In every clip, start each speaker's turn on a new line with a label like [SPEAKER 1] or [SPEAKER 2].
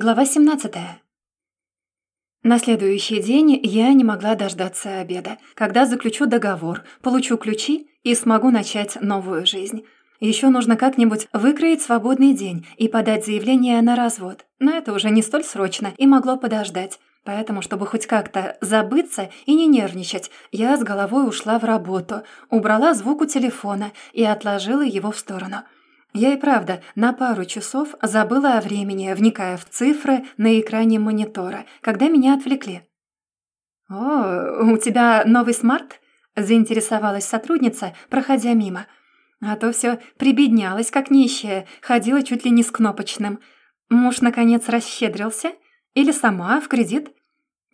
[SPEAKER 1] Глава 17. На следующий день я не могла дождаться обеда, когда заключу договор, получу ключи и смогу начать новую жизнь. Еще нужно как-нибудь выкроить свободный день и подать заявление на развод. Но это уже не столь срочно и могло подождать. Поэтому, чтобы хоть как-то забыться и не нервничать, я с головой ушла в работу, убрала звук у телефона и отложила его в сторону – я и правда на пару часов забыла о времени, вникая в цифры на экране монитора, когда меня отвлекли. «О, у тебя новый смарт?» – заинтересовалась сотрудница, проходя мимо. А то все прибеднялась, как нищая, ходила чуть ли не с кнопочным. Муж, наконец, расщедрился? Или сама, в кредит?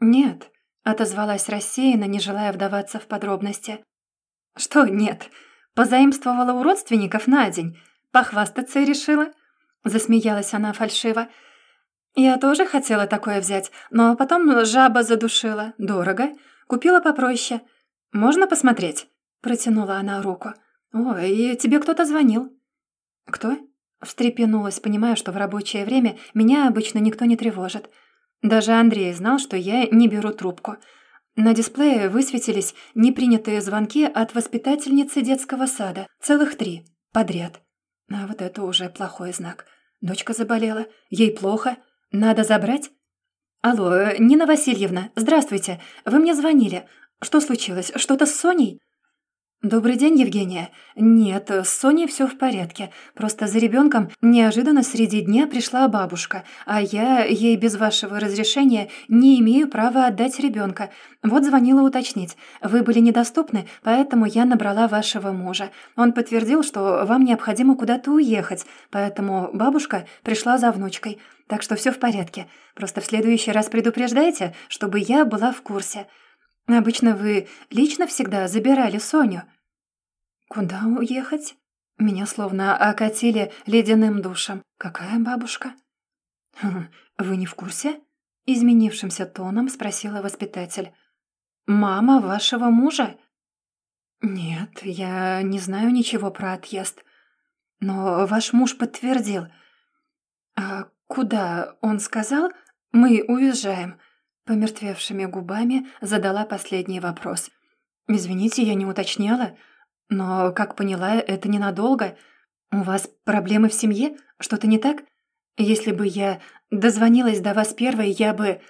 [SPEAKER 1] «Нет», — отозвалась рассеянно, не желая вдаваться в подробности. «Что нет? Позаимствовала у родственников на день. Похвастаться решила?» Засмеялась она фальшиво. «Я тоже хотела такое взять, но потом жаба задушила. Дорого. Купила попроще. Можно посмотреть?» Протянула она руку. «Ой, и тебе кто-то звонил». «Кто?» Встрепенулась, понимая, что в рабочее время меня обычно никто не тревожит. Даже Андрей знал, что я не беру трубку. На дисплее высветились непринятые звонки от воспитательницы детского сада. Целых три. Подряд. А вот это уже плохой знак. Дочка заболела, ей плохо, надо забрать? Алло, Нина Васильевна, здравствуйте, вы мне звонили. Что случилось, что-то с Соней? «Добрый день, Евгения. Нет, с Соней все в порядке. Просто за ребенком неожиданно среди дня пришла бабушка, а я ей без вашего разрешения не имею права отдать ребенка. Вот звонила уточнить. Вы были недоступны, поэтому я набрала вашего мужа. Он подтвердил, что вам необходимо куда-то уехать, поэтому бабушка пришла за внучкой. Так что все в порядке. Просто в следующий раз предупреждайте, чтобы я была в курсе». Обычно вы лично всегда забирали Соню?» «Куда уехать?» Меня словно окатили ледяным душем. «Какая бабушка?» «Хм, «Вы не в курсе?» Изменившимся тоном спросила воспитатель. «Мама вашего мужа?» «Нет, я не знаю ничего про отъезд. Но ваш муж подтвердил. А куда он сказал? Мы уезжаем. Помертвевшими губами задала последний вопрос. «Извините, я не уточняла, но, как поняла, это ненадолго. У вас проблемы в семье? Что-то не так? Если бы я дозвонилась до вас первой, я бы...»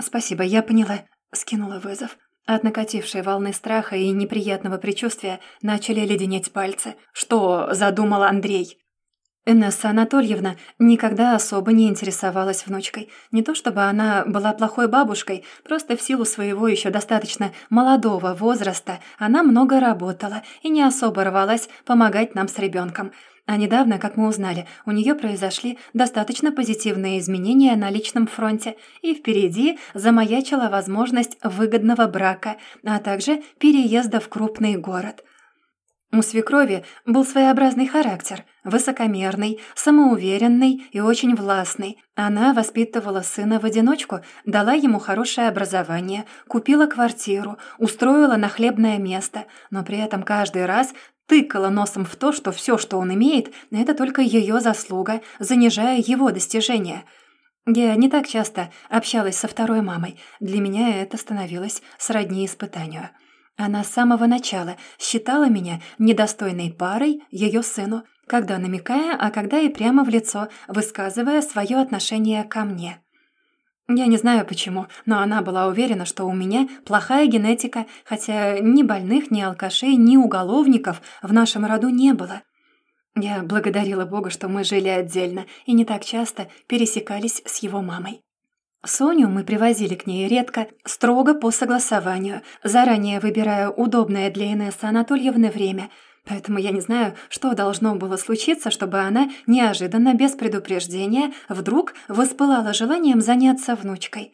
[SPEAKER 1] «Спасибо, я поняла», — скинула вызов. От накатившей волны страха и неприятного предчувствия начали леденеть пальцы. «Что задумал Андрей?» Инесса Анатольевна никогда особо не интересовалась внучкой. Не то чтобы она была плохой бабушкой, просто в силу своего еще достаточно молодого возраста она много работала и не особо рвалась помогать нам с ребенком. А недавно, как мы узнали, у нее произошли достаточно позитивные изменения на личном фронте, и впереди замаячила возможность выгодного брака, а также переезда в крупный город – у свекрови был своеобразный характер, высокомерный, самоуверенный и очень властный. Она воспитывала сына в одиночку, дала ему хорошее образование, купила квартиру, устроила на хлебное место, но при этом каждый раз тыкала носом в то, что все, что он имеет, это только ее заслуга, занижая его достижения. Я не так часто общалась со второй мамой. Для меня это становилось сродни испытанию. Она с самого начала считала меня недостойной парой ее сыну, когда намекая, а когда и прямо в лицо, высказывая свое отношение ко мне. Я не знаю почему, но она была уверена, что у меня плохая генетика, хотя ни больных, ни алкашей, ни уголовников в нашем роду не было. Я благодарила Бога, что мы жили отдельно и не так часто пересекались с его мамой. Соню мы привозили к ней редко, строго по согласованию, заранее выбирая удобное для Инессы Анатольевны время. Поэтому я не знаю, что должно было случиться, чтобы она неожиданно, без предупреждения, вдруг воспылала желанием заняться внучкой.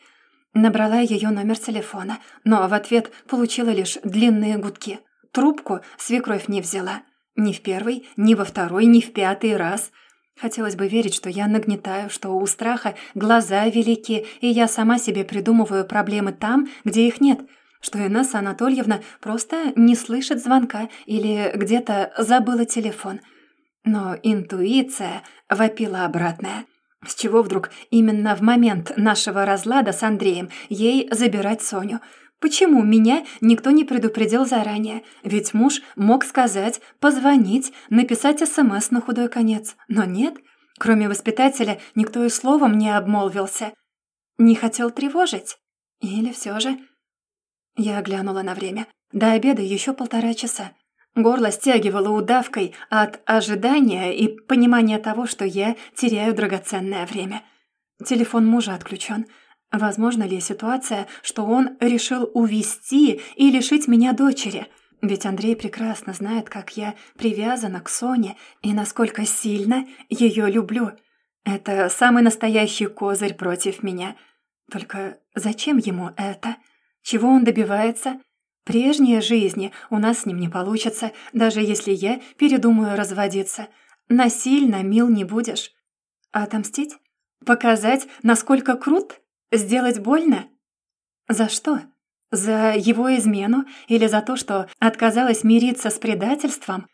[SPEAKER 1] Набрала ее номер телефона, но в ответ получила лишь длинные гудки. Трубку свекровь не взяла. Ни в первый, ни во второй, ни в пятый раз – Хотелось бы верить, что я нагнетаю, что у страха глаза велики, и я сама себе придумываю проблемы там, где их нет, что Инесса Анатольевна просто не слышит звонка или где-то забыла телефон. Но интуиция вопила обратная. С чего вдруг именно в момент нашего разлада с Андреем ей забирать Соню? Почему меня никто не предупредил заранее? Ведь муж мог сказать, позвонить, написать СМС на худой конец. Но нет, кроме воспитателя, никто и словом не обмолвился. Не хотел тревожить? Или все же... Я глянула на время. До обеда еще полтора часа. Горло стягивало удавкой от ожидания и понимания того, что я теряю драгоценное время. Телефон мужа отключен. Возможно ли ситуация, что он решил увести и лишить меня дочери? Ведь Андрей прекрасно знает, как я привязана к Соне и насколько сильно ее люблю. Это самый настоящий козырь против меня. Только зачем ему это? Чего он добивается? Прежней жизни у нас с ним не получится, даже если я передумаю разводиться. Насильно мил не будешь. Отомстить? Показать, насколько крут? Сделать больно? За что? За его измену или за то, что отказалась мириться с предательством?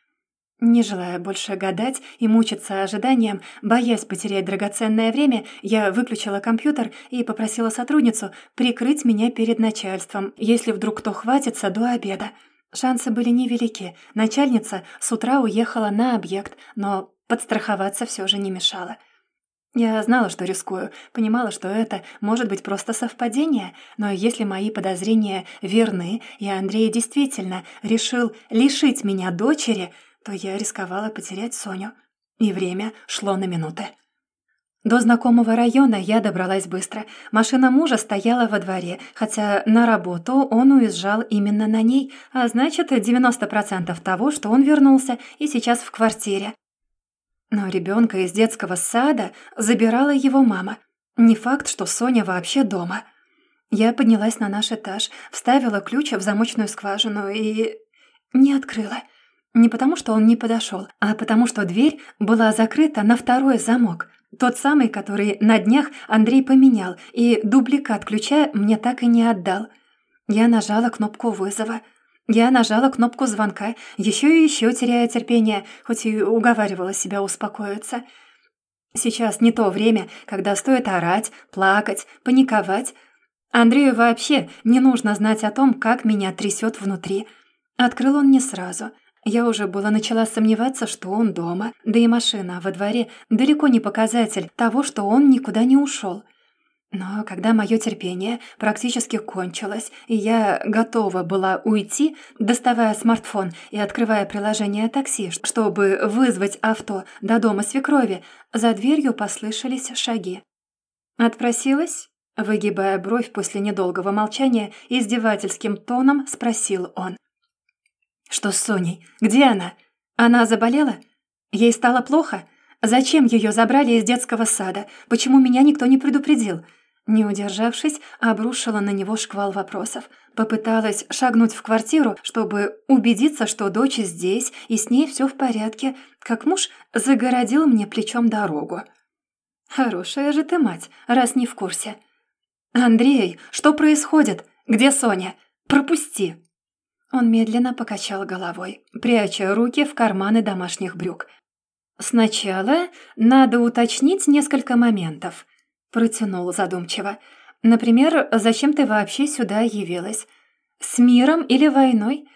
[SPEAKER 1] Не желая больше гадать и мучиться ожиданием, боясь потерять драгоценное время, я выключила компьютер и попросила сотрудницу прикрыть меня перед начальством, если вдруг кто хватится до обеда. Шансы были невелики. Начальница с утра уехала на объект, но подстраховаться все же не мешало. Я знала, что рискую, понимала, что это может быть просто совпадение, но если мои подозрения верны, и Андрей действительно решил лишить меня дочери — то я рисковала потерять Соню. И время шло на минуты. До знакомого района я добралась быстро. Машина мужа стояла во дворе, хотя на работу он уезжал именно на ней, а значит, 90% того, что он вернулся и сейчас в квартире. Но ребенка из детского сада забирала его мама. Не факт, что Соня вообще дома. Я поднялась на наш этаж, вставила ключ в замочную скважину и... не открыла. Не потому, что он не подошел, а потому, что дверь была закрыта на второй замок. Тот самый, который на днях Андрей поменял, и дубликат ключа мне так и не отдал. Я нажала кнопку вызова. Я нажала кнопку звонка, еще и еще теряя терпение, хоть и уговаривала себя успокоиться. Сейчас не то время, когда стоит орать, плакать, паниковать. Андрею вообще не нужно знать о том, как меня трясет внутри. Открыл он не сразу — я уже была начала сомневаться, что он дома, да и машина во дворе далеко не показатель того, что он никуда не ушел. Но когда мое терпение практически кончилось, и я готова была уйти, доставая смартфон и открывая приложение такси, чтобы вызвать авто до дома свекрови, за дверью послышались шаги. «Отпросилась?» Выгибая бровь после недолгого молчания, издевательским тоном спросил он. Что с Соней? Где она? Она заболела? Ей стало плохо? Зачем ее забрали из детского сада? Почему меня никто не предупредил? Не удержавшись, обрушила на него шквал вопросов. Попыталась шагнуть в квартиру, чтобы убедиться, что дочь здесь и с ней все в порядке, как муж загородил мне плечом дорогу. «Хорошая же ты мать, раз не в курсе». «Андрей, что происходит? Где Соня? Пропусти!» Он медленно покачал головой, пряча руки в карманы домашних брюк. «Сначала надо уточнить несколько моментов», — протянул задумчиво. «Например, зачем ты вообще сюда явилась? С миром или войной?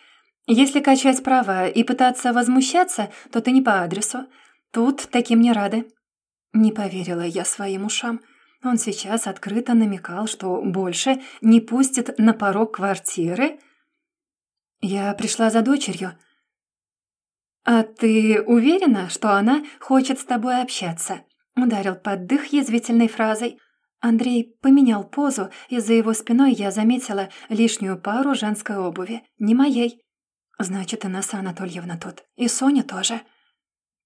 [SPEAKER 1] Если качать права и пытаться возмущаться, то ты не по адресу. Тут таким не рады». Не поверила я своим ушам. Он сейчас открыто намекал, что больше не пустит на порог квартиры — «Я пришла за дочерью». «А ты уверена, что она хочет с тобой общаться?» Ударил под дых язвительной фразой. Андрей поменял позу, и за его спиной я заметила лишнюю пару женской обуви. Не моей. Значит, и Наса Анатольевна тут. И Соня тоже.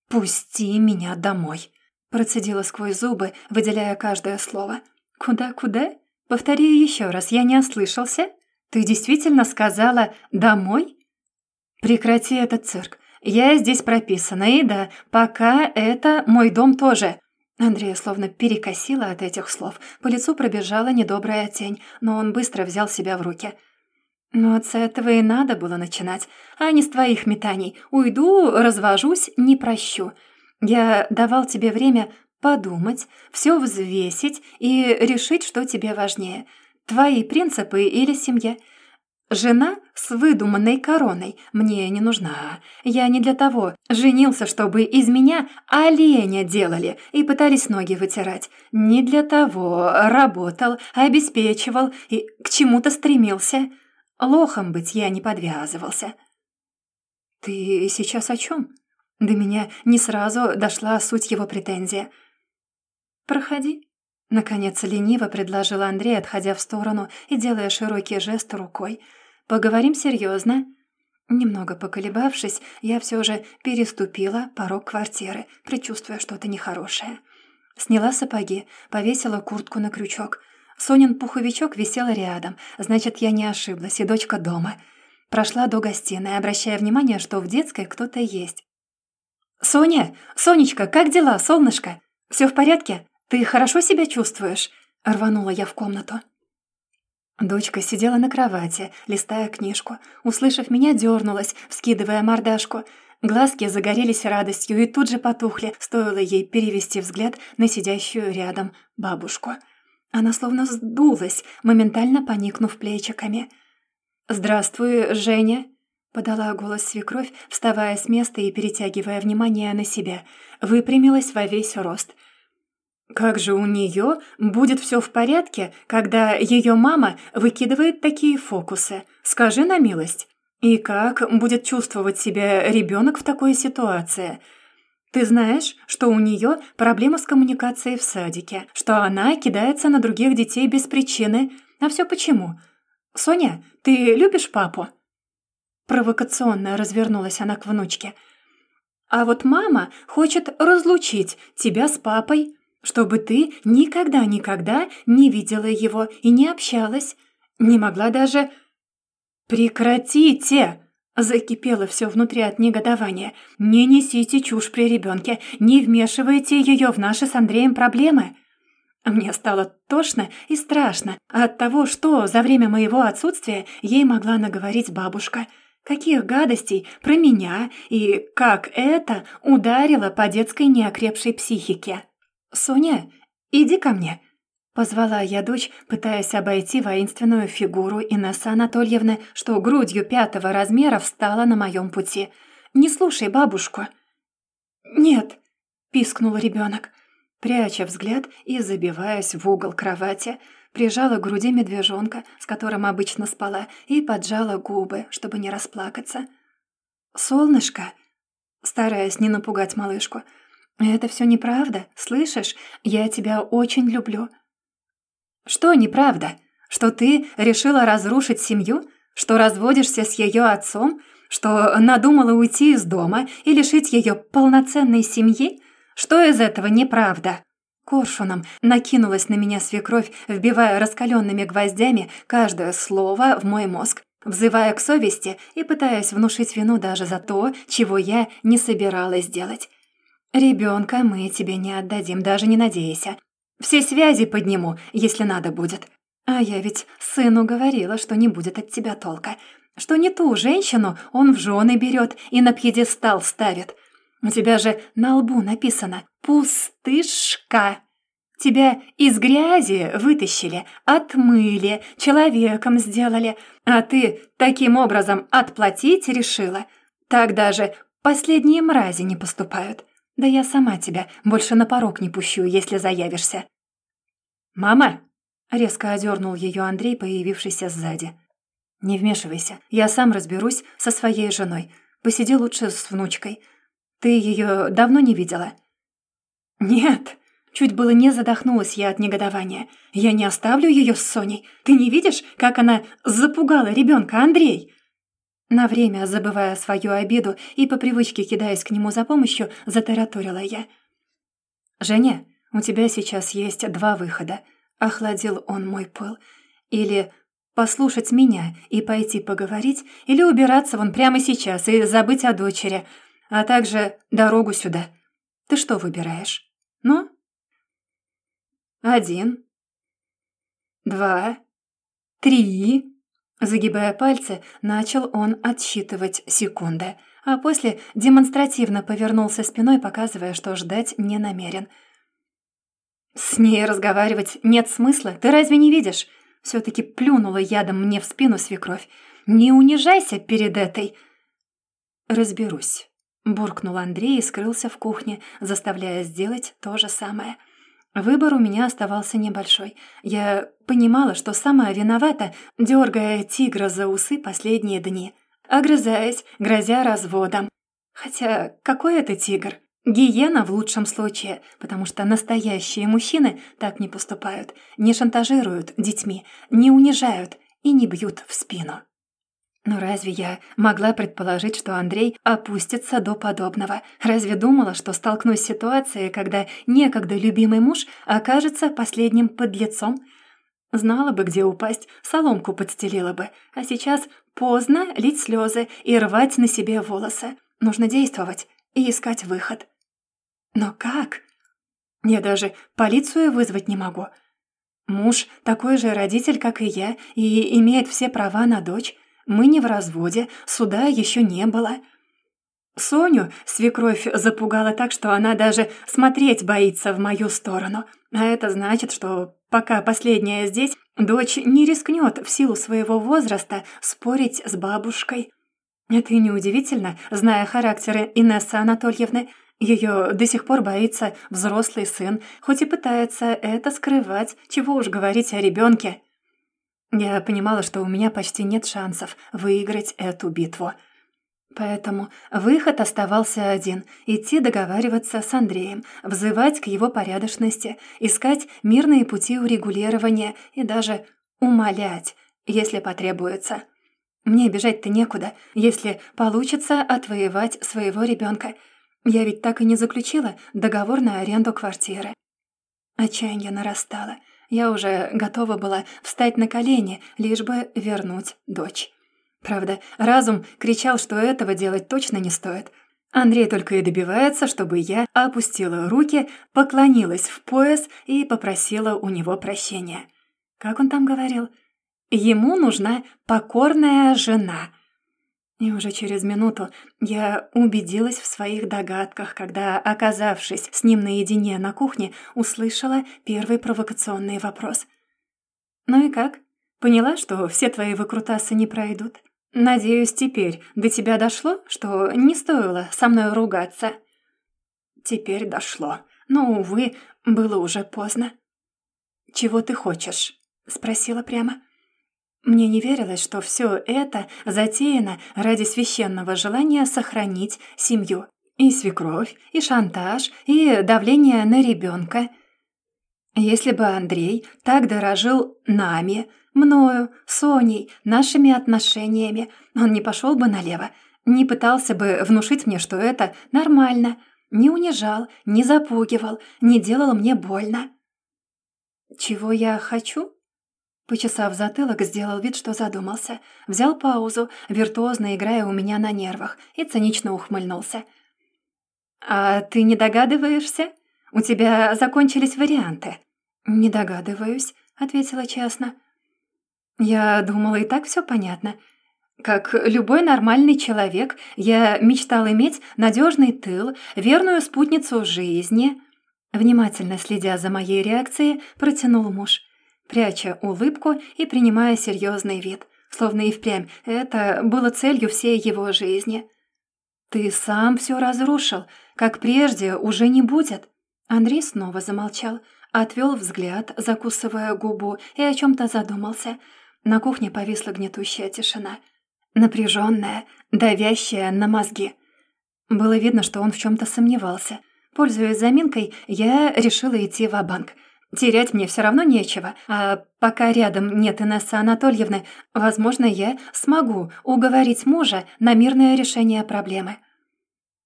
[SPEAKER 1] «Пусти меня домой», — процедила сквозь зубы, выделяя каждое слово. «Куда-куда? Повтори еще раз, я не ослышался?» Ты действительно сказала «домой»?» «Прекрати этот цирк. Я здесь прописана, и да, пока это мой дом тоже». Андрея словно перекосила от этих слов. По лицу пробежала недобрая тень, но он быстро взял себя в руки. «Ну, от этого и надо было начинать, а не с твоих метаний. Уйду, развожусь, не прощу. Я давал тебе время подумать, все взвесить и решить, что тебе важнее. Твои принципы или семья – Жена с выдуманной короной мне не нужна. Я не для того женился, чтобы из меня оленя делали и пытались ноги вытирать. Не для того работал, обеспечивал и к чему-то стремился. Лохом быть я не подвязывался. Ты сейчас о чем? До меня не сразу дошла суть его претензия. «Проходи», — наконец лениво предложил Андрей, отходя в сторону и делая широкий жест рукой — Поговорим серьезно. Немного поколебавшись, я все же переступила порог квартиры, предчувствуя что-то нехорошее. Сняла сапоги, повесила куртку на крючок. Сонин пуховичок висел рядом, значит, я не ошиблась, и дочка дома. Прошла до гостиной, обращая внимание, что в детской кто-то есть. «Соня! Сонечка, как дела, солнышко? Все в порядке? Ты хорошо себя чувствуешь?» Рванула я в комнату. Дочка сидела на кровати, листая книжку. Услышав меня, дернулась, вскидывая мордашку. Глазки загорелись радостью и тут же потухли, стоило ей перевести взгляд на сидящую рядом бабушку. Она словно сдулась, моментально поникнув плечиками. «Здравствуй, Женя!» — подала голос свекровь, вставая с места и перетягивая внимание на себя. Выпрямилась во весь рост — как же у нее будет все в порядке, когда ее мама выкидывает такие фокусы? Скажи на милость. И как будет чувствовать себя ребенок в такой ситуации? Ты знаешь, что у нее проблема с коммуникацией в садике, что она кидается на других детей без причины. А все почему? Соня, ты любишь папу? Провокационно развернулась она к внучке. А вот мама хочет разлучить тебя с папой чтобы ты никогда-никогда не видела его и не общалась, не могла даже... «Прекратите!» Закипело все внутри от негодования. «Не несите чушь при ребенке, не вмешивайте ее в наши с Андреем проблемы!» Мне стало тошно и страшно от того, что за время моего отсутствия ей могла наговорить бабушка. Каких гадостей про меня и как это ударило по детской неокрепшей психике. «Соня, иди ко мне!» Позвала я дочь, пытаясь обойти воинственную фигуру Инессы Анатольевны, что грудью пятого размера встала на моем пути. «Не слушай бабушку!» «Нет!» — пискнул ребенок, пряча взгляд и забиваясь в угол кровати, прижала к груди медвежонка, с которым обычно спала, и поджала губы, чтобы не расплакаться. «Солнышко!» Стараясь не напугать малышку — «Это все неправда, слышишь? Я тебя очень люблю». «Что неправда? Что ты решила разрушить семью? Что разводишься с ее отцом? Что надумала уйти из дома и лишить ее полноценной семьи? Что из этого неправда?» Коршуном накинулась на меня свекровь, вбивая раскаленными гвоздями каждое слово в мой мозг, взывая к совести и пытаясь внушить вину даже за то, чего я не собиралась делать. «Ребенка мы тебе не отдадим, даже не надейся. Все связи подниму, если надо будет. А я ведь сыну говорила, что не будет от тебя толка. Что не ту женщину он в жены берет и на пьедестал ставит. У тебя же на лбу написано «пустышка». Тебя из грязи вытащили, отмыли, человеком сделали, а ты таким образом отплатить решила. Так даже последние мрази не поступают. Да я сама тебя больше на порог не пущу, если заявишься». «Мама!» — резко одернул ее Андрей, появившийся сзади. «Не вмешивайся, я сам разберусь со своей женой. Посиди лучше с внучкой. Ты ее давно не видела?» «Нет!» Чуть было не задохнулась я от негодования. «Я не оставлю ее с Соней. Ты не видишь, как она запугала ребенка, Андрей?» На время, забывая свою обиду и по привычке кидаясь к нему за помощью, затараторила я. «Женя, у тебя сейчас есть два выхода», — охладил он мой пыл. «Или послушать меня и пойти поговорить, или убираться вон прямо сейчас и забыть о дочери, а также дорогу сюда. Ты что выбираешь? Ну?» «Один, два, три...» Загибая пальцы, начал он отсчитывать секунды, а после демонстративно повернулся спиной, показывая, что ждать не намерен. С ней разговаривать нет смысла, ты разве не видишь? Все-таки плюнула ядом мне в спину свекровь. Не унижайся перед этой. Разберусь. Буркнул Андрей и скрылся в кухне, заставляя сделать то же самое. Выбор у меня оставался небольшой. Я понимала, что сама виновата, дергая тигра за усы последние дни, огрызаясь, грозя разводом. Хотя какой это тигр? Гиена в лучшем случае, потому что настоящие мужчины так не поступают, не шантажируют детьми, не унижают и не бьют в спину. Но разве я могла предположить, что Андрей опустится до подобного? Разве думала, что столкнусь с ситуацией, когда некогда любимый муж окажется последним подлецом? Знала бы, где упасть, соломку подстелила бы. А сейчас поздно лить слезы и рвать на себе волосы. Нужно действовать и искать выход. Но как? Я даже полицию вызвать не могу. Муж такой же родитель, как и я, и имеет все права на дочь. Мы не в разводе, суда еще не было. Соню свекровь запугала так, что она даже смотреть боится в мою сторону. А это значит, что пока последняя здесь, дочь не рискнет в силу своего возраста спорить с бабушкой. Это и неудивительно, зная характеры Инессы Анатольевны. Ее до сих пор боится взрослый сын, хоть и пытается это скрывать, чего уж говорить о ребенке. Я понимала, что у меня почти нет шансов выиграть эту битву. Поэтому выход оставался один — идти договариваться с Андреем, взывать к его порядочности, искать мирные пути урегулирования и даже умолять, если потребуется. Мне бежать-то некуда, если получится отвоевать своего ребенка. Я ведь так и не заключила договор на аренду квартиры. Отчаяние нарастало — я уже готова была встать на колени, лишь бы вернуть дочь. Правда, разум кричал, что этого делать точно не стоит. Андрей только и добивается, чтобы я опустила руки, поклонилась в пояс и попросила у него прощения. Как он там говорил? Ему нужна покорная жена. И уже через минуту я убедилась в своих догадках, когда, оказавшись с ним наедине на кухне, услышала первый провокационный вопрос. «Ну и как? Поняла, что все твои выкрутасы не пройдут? Надеюсь, теперь до тебя дошло, что не стоило со мной ругаться?» «Теперь дошло, но, увы, было уже поздно». «Чего ты хочешь?» — спросила прямо. Мне не верилось, что все это затеяно ради священного желания сохранить семью. И свекровь, и шантаж, и давление на ребенка. Если бы Андрей так дорожил нами, мною, Соней, нашими отношениями, он не пошел бы налево, не пытался бы внушить мне, что это нормально, не унижал, не запугивал, не делал мне больно. Чего я хочу? Почесав затылок, сделал вид, что задумался. Взял паузу, виртуозно играя у меня на нервах, и цинично ухмыльнулся. «А ты не догадываешься? У тебя закончились варианты». «Не догадываюсь», — ответила честно. «Я думала, и так все понятно. Как любой нормальный человек, я мечтал иметь надежный тыл, верную спутницу жизни». Внимательно следя за моей реакцией, протянул муж пряча улыбку и принимая серьезный вид, словно и впрямь это было целью всей его жизни. «Ты сам все разрушил, как прежде уже не будет». Андрей снова замолчал, отвел взгляд, закусывая губу, и о чем-то задумался. На кухне повисла гнетущая тишина. Напряженная, давящая на мозги. Было видно, что он в чем-то сомневался. Пользуясь заминкой, я решила идти в банк Терять мне все равно нечего, а пока рядом нет Инессы Анатольевны, возможно, я смогу уговорить мужа на мирное решение проблемы.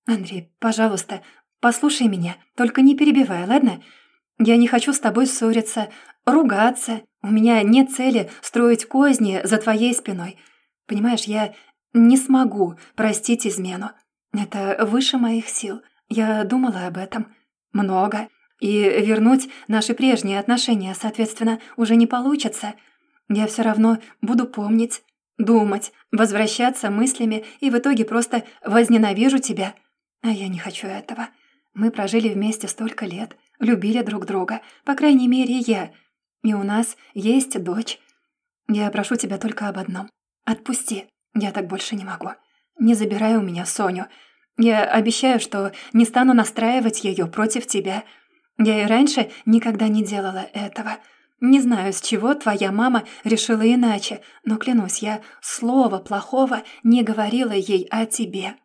[SPEAKER 1] Андрей, пожалуйста, послушай меня, только не перебивай, ладно? Я не хочу с тобой ссориться, ругаться. У меня нет цели строить козни за твоей спиной. Понимаешь, я не смогу простить измену. Это выше моих сил. Я думала об этом. Много. И вернуть наши прежние отношения, соответственно, уже не получится. Я все равно буду помнить, думать, возвращаться мыслями и в итоге просто возненавижу тебя. А я не хочу этого. Мы прожили вместе столько лет, любили друг друга, по крайней мере, я. И у нас есть дочь. Я прошу тебя только об одном. Отпусти, я так больше не могу. Не забирай у меня Соню. Я обещаю, что не стану настраивать ее против тебя. Я и раньше никогда не делала этого. Не знаю, с чего твоя мама решила иначе, но клянусь, я слова плохого не говорила ей о тебе».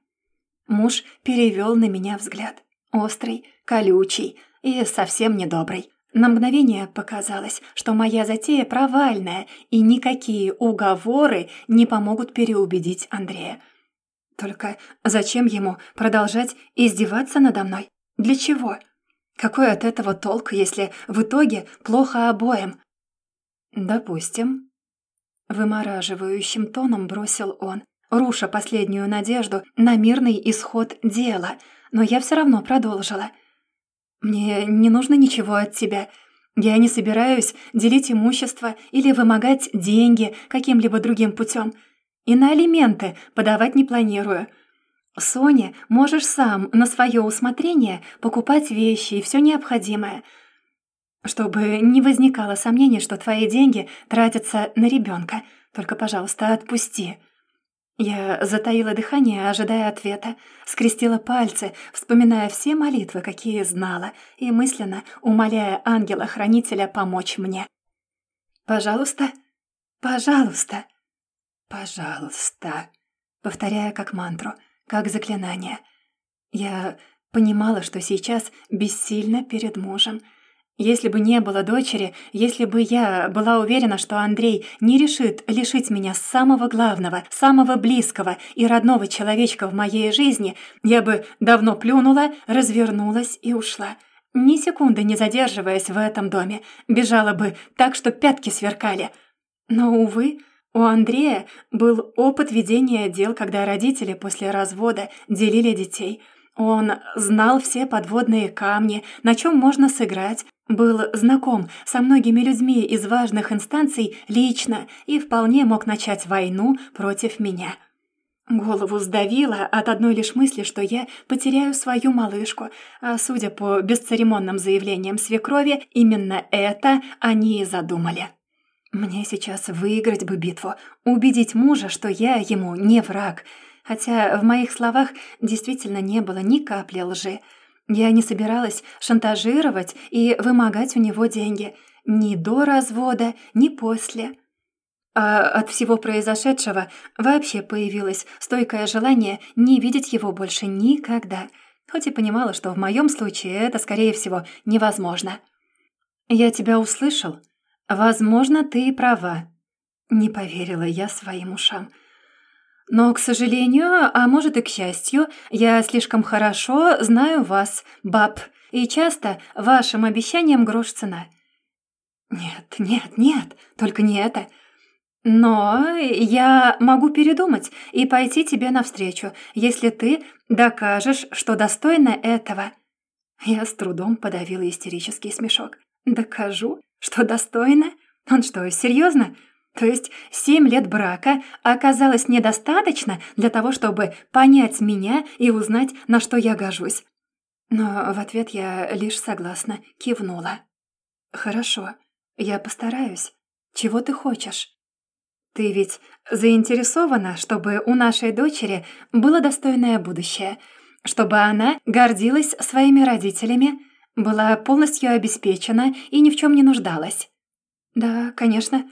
[SPEAKER 1] Муж перевел на меня взгляд. Острый, колючий и совсем недобрый. На мгновение показалось, что моя затея провальная, и никакие уговоры не помогут переубедить Андрея. Только зачем ему продолжать издеваться надо мной? Для чего? Какой от этого толк, если в итоге плохо обоим? Допустим. Вымораживающим тоном бросил он, руша последнюю надежду на мирный исход дела, но я все равно продолжила. «Мне не нужно ничего от тебя. Я не собираюсь делить имущество или вымогать деньги каким-либо другим путем. И на алименты подавать не планирую. Соня, можешь сам на свое усмотрение покупать вещи и все необходимое, чтобы не возникало сомнений, что твои деньги тратятся на ребенка. Только, пожалуйста, отпусти». Я затаила дыхание, ожидая ответа, скрестила пальцы, вспоминая все молитвы, какие знала, и мысленно умоляя ангела-хранителя помочь мне. «Пожалуйста, пожалуйста, пожалуйста», повторяя как мантру — как заклинание. Я понимала, что сейчас бессильна перед мужем. Если бы не было дочери, если бы я была уверена, что Андрей не решит лишить меня самого главного, самого близкого и родного человечка в моей жизни, я бы давно плюнула, развернулась и ушла. Ни секунды не задерживаясь в этом доме, бежала бы так, что пятки сверкали. Но, увы, у Андрея был опыт ведения дел, когда родители после развода делили детей. Он знал все подводные камни, на чем можно сыграть, был знаком со многими людьми из важных инстанций лично и вполне мог начать войну против меня. Голову сдавило от одной лишь мысли, что я потеряю свою малышку, а судя по бесцеремонным заявлениям свекрови, именно это они и задумали. Мне сейчас выиграть бы битву, убедить мужа, что я ему не враг. Хотя в моих словах действительно не было ни капли лжи. Я не собиралась шантажировать и вымогать у него деньги. Ни до развода, ни после. А от всего произошедшего вообще появилось стойкое желание не видеть его больше никогда. Хоть и понимала, что в моем случае это, скорее всего, невозможно. «Я тебя услышал?» «Возможно, ты и права», — не поверила я своим ушам. «Но, к сожалению, а может и к счастью, я слишком хорошо знаю вас, баб, и часто вашим обещаниям грош цена». «Нет, нет, нет, только не это. Но я могу передумать и пойти тебе навстречу, если ты докажешь, что достойна этого». Я с трудом подавила истерический смешок. «Докажу? Что достойно? Он что, серьезно? То есть семь лет брака оказалось недостаточно для того, чтобы понять меня и узнать, на что я гожусь? Но в ответ я лишь согласно кивнула. «Хорошо, я постараюсь. Чего ты хочешь?» «Ты ведь заинтересована, чтобы у нашей дочери было достойное будущее, чтобы она гордилась своими родителями, была полностью обеспечена и ни в чем не нуждалась. Да, конечно.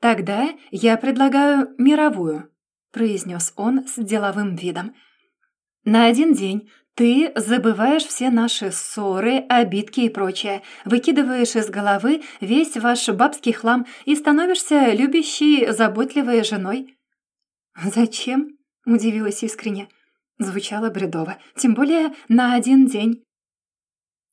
[SPEAKER 1] Тогда я предлагаю мировую, произнес он с деловым видом. На один день ты забываешь все наши ссоры, обидки и прочее, выкидываешь из головы весь ваш бабский хлам и становишься любящей, заботливой женой. «Зачем?» — удивилась искренне. Звучало бредово, тем более на один день.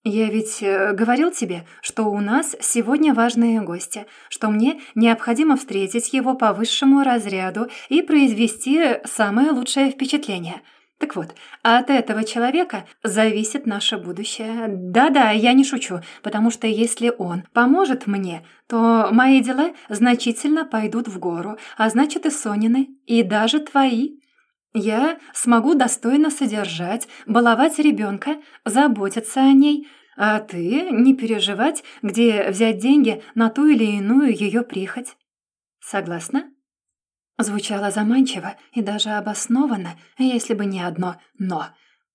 [SPEAKER 1] «Я ведь э, говорил тебе, что у нас сегодня важные гости, что мне необходимо встретить его по высшему разряду и произвести самое лучшее впечатление. Так вот, от этого человека зависит наше будущее. Да-да, я не шучу, потому что если он поможет мне, то мои дела значительно пойдут в гору, а значит и Сонины, и даже твои». Я смогу достойно содержать, баловать ребенка, заботиться о ней, а ты не переживать, где взять деньги на ту или иную ее прихоть. Согласна?» Звучало заманчиво и даже обоснованно, если бы не одно «но».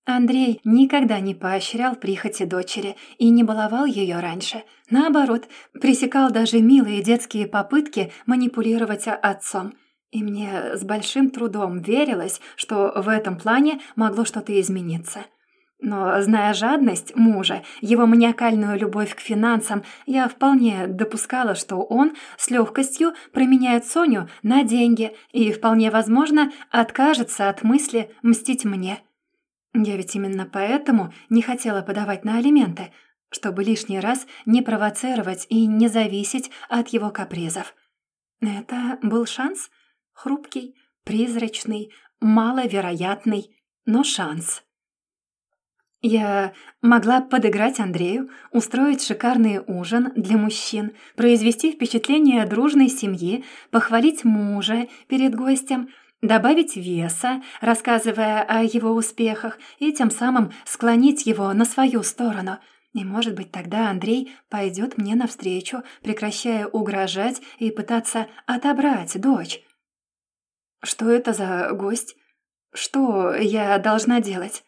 [SPEAKER 1] Андрей никогда не поощрял прихоти дочери и не баловал ее раньше. Наоборот, пресекал даже милые детские попытки манипулировать отцом. И мне с большим трудом верилось, что в этом плане могло что-то измениться. Но, зная жадность мужа, его маниакальную любовь к финансам, я вполне допускала, что он с легкостью променяет Соню на деньги и, вполне возможно, откажется от мысли мстить мне. Я ведь именно поэтому не хотела подавать на алименты, чтобы лишний раз не провоцировать и не зависеть от его капризов. Это был шанс? Хрупкий, призрачный, маловероятный, но шанс. Я могла подыграть Андрею, устроить шикарный ужин для мужчин, произвести впечатление дружной семьи, похвалить мужа перед гостем, добавить веса, рассказывая о его успехах, и тем самым склонить его на свою сторону. И, может быть, тогда Андрей пойдет мне навстречу, прекращая угрожать и пытаться отобрать дочь. Что это за гость? Что я должна делать?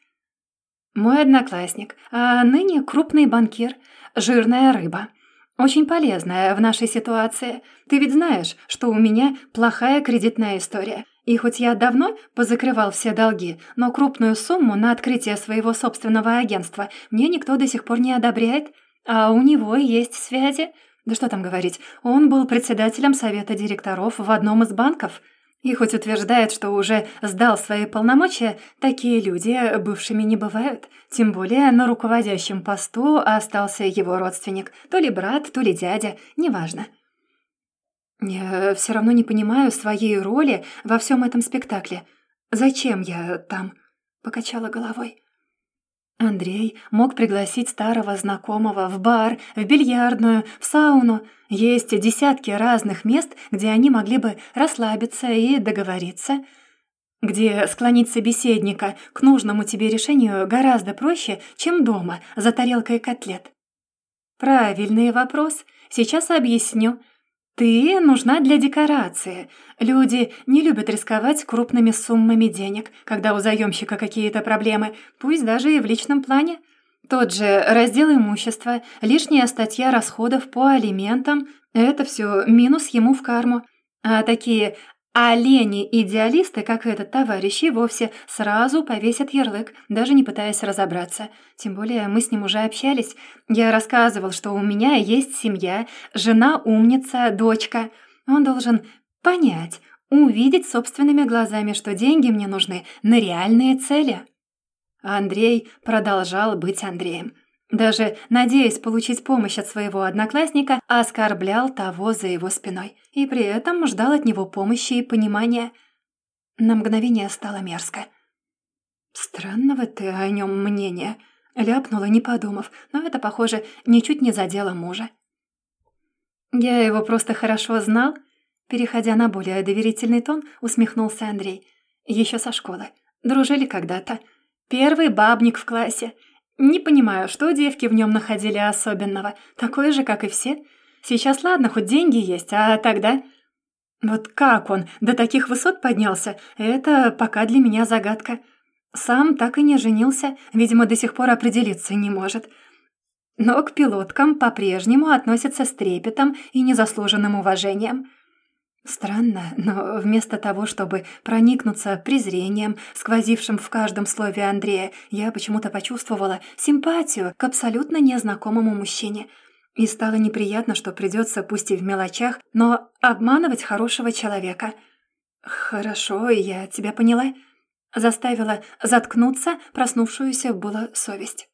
[SPEAKER 1] Мой одноклассник, а ныне крупный банкир, жирная рыба. Очень полезная в нашей ситуации. Ты ведь знаешь, что у меня плохая кредитная история. И хоть я давно позакрывал все долги, но крупную сумму на открытие своего собственного агентства мне никто до сих пор не одобряет. А у него есть связи. Да что там говорить, он был председателем совета директоров в одном из банков – и хоть утверждает, что уже сдал свои полномочия, такие люди бывшими не бывают. Тем более на руководящем посту остался его родственник. То ли брат, то ли дядя, неважно. Я все равно не понимаю своей роли во всем этом спектакле. Зачем я там? Покачала головой. Андрей мог пригласить старого знакомого в бар, в бильярдную, в сауну. Есть десятки разных мест, где они могли бы расслабиться и договориться. Где склонить собеседника к нужному тебе решению гораздо проще, чем дома за тарелкой котлет. Правильный вопрос. Сейчас объясню. «Ты нужна для декорации. Люди не любят рисковать крупными суммами денег, когда у заемщика какие-то проблемы, пусть даже и в личном плане. Тот же раздел имущества, лишняя статья расходов по алиментам – это все минус ему в карму. А такие а олени-идеалисты, как этот товарищ, и вовсе сразу повесят ярлык, даже не пытаясь разобраться. Тем более мы с ним уже общались. Я рассказывал, что у меня есть семья, жена умница, дочка. Он должен понять, увидеть собственными глазами, что деньги мне нужны на реальные цели. Андрей продолжал быть Андреем. Даже, надеясь получить помощь от своего одноклассника, оскорблял того за его спиной. И при этом ждал от него помощи и понимания. На мгновение стало мерзко. «Странного ты о нем мнения», — ляпнула, не подумав, но это, похоже, ничуть не задело мужа. «Я его просто хорошо знал», — переходя на более доверительный тон, усмехнулся Андрей. «Еще со школы. Дружили когда-то. Первый бабник в классе. Не понимаю, что девки в нем находили особенного. Такой же, как и все. Сейчас ладно, хоть деньги есть, а тогда... Вот как он до таких высот поднялся, это пока для меня загадка. Сам так и не женился, видимо, до сих пор определиться не может. Но к пилоткам по-прежнему относятся с трепетом и незаслуженным уважением. Странно, но вместо того, чтобы проникнуться презрением, сквозившим в каждом слове Андрея, я почему-то почувствовала симпатию к абсолютно незнакомому мужчине. И стало неприятно, что придется, пусть и в мелочах, но обманывать хорошего человека. «Хорошо, я тебя поняла», — заставила заткнуться проснувшуюся была совесть.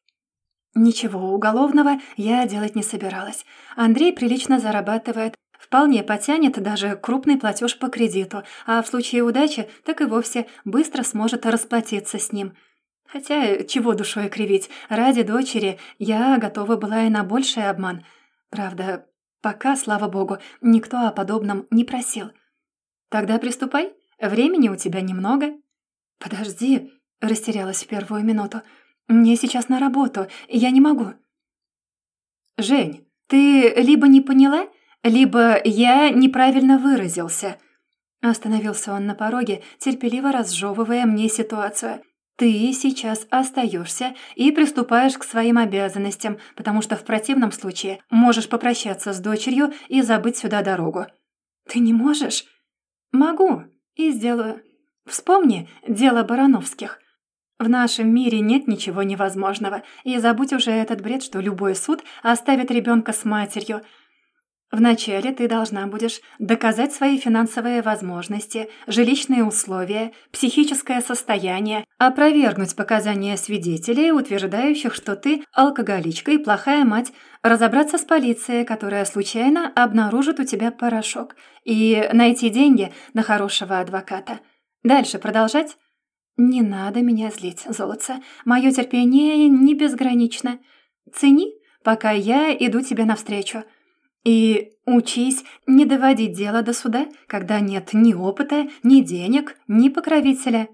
[SPEAKER 1] Ничего уголовного я делать не собиралась. Андрей прилично зарабатывает, Вполне потянет даже крупный платеж по кредиту, а в случае удачи так и вовсе быстро сможет расплатиться с ним. Хотя, чего душой кривить, ради дочери я готова была и на больший обман. Правда, пока, слава богу, никто о подобном не просил. Тогда приступай, времени у тебя немного. Подожди, растерялась в первую минуту. Мне сейчас на работу, я не могу. «Жень, ты либо не поняла, либо я неправильно выразился». Остановился он на пороге, терпеливо разжевывая мне ситуацию. «Ты сейчас остаешься и приступаешь к своим обязанностям, потому что в противном случае можешь попрощаться с дочерью и забыть сюда дорогу». «Ты не можешь?» «Могу и сделаю. Вспомни дело Барановских. В нашем мире нет ничего невозможного, и забудь уже этот бред, что любой суд оставит ребенка с матерью. Вначале ты должна будешь доказать свои финансовые возможности, жилищные условия, психическое состояние, опровергнуть показания свидетелей, утверждающих, что ты алкоголичка и плохая мать, разобраться с полицией, которая случайно обнаружит у тебя порошок, и найти деньги на хорошего адвоката. Дальше продолжать? «Не надо меня злить, золотце. Мое терпение не безгранично. Цени, пока я иду тебе навстречу. И учись не доводить дело до суда, когда нет ни опыта, ни денег, ни покровителя».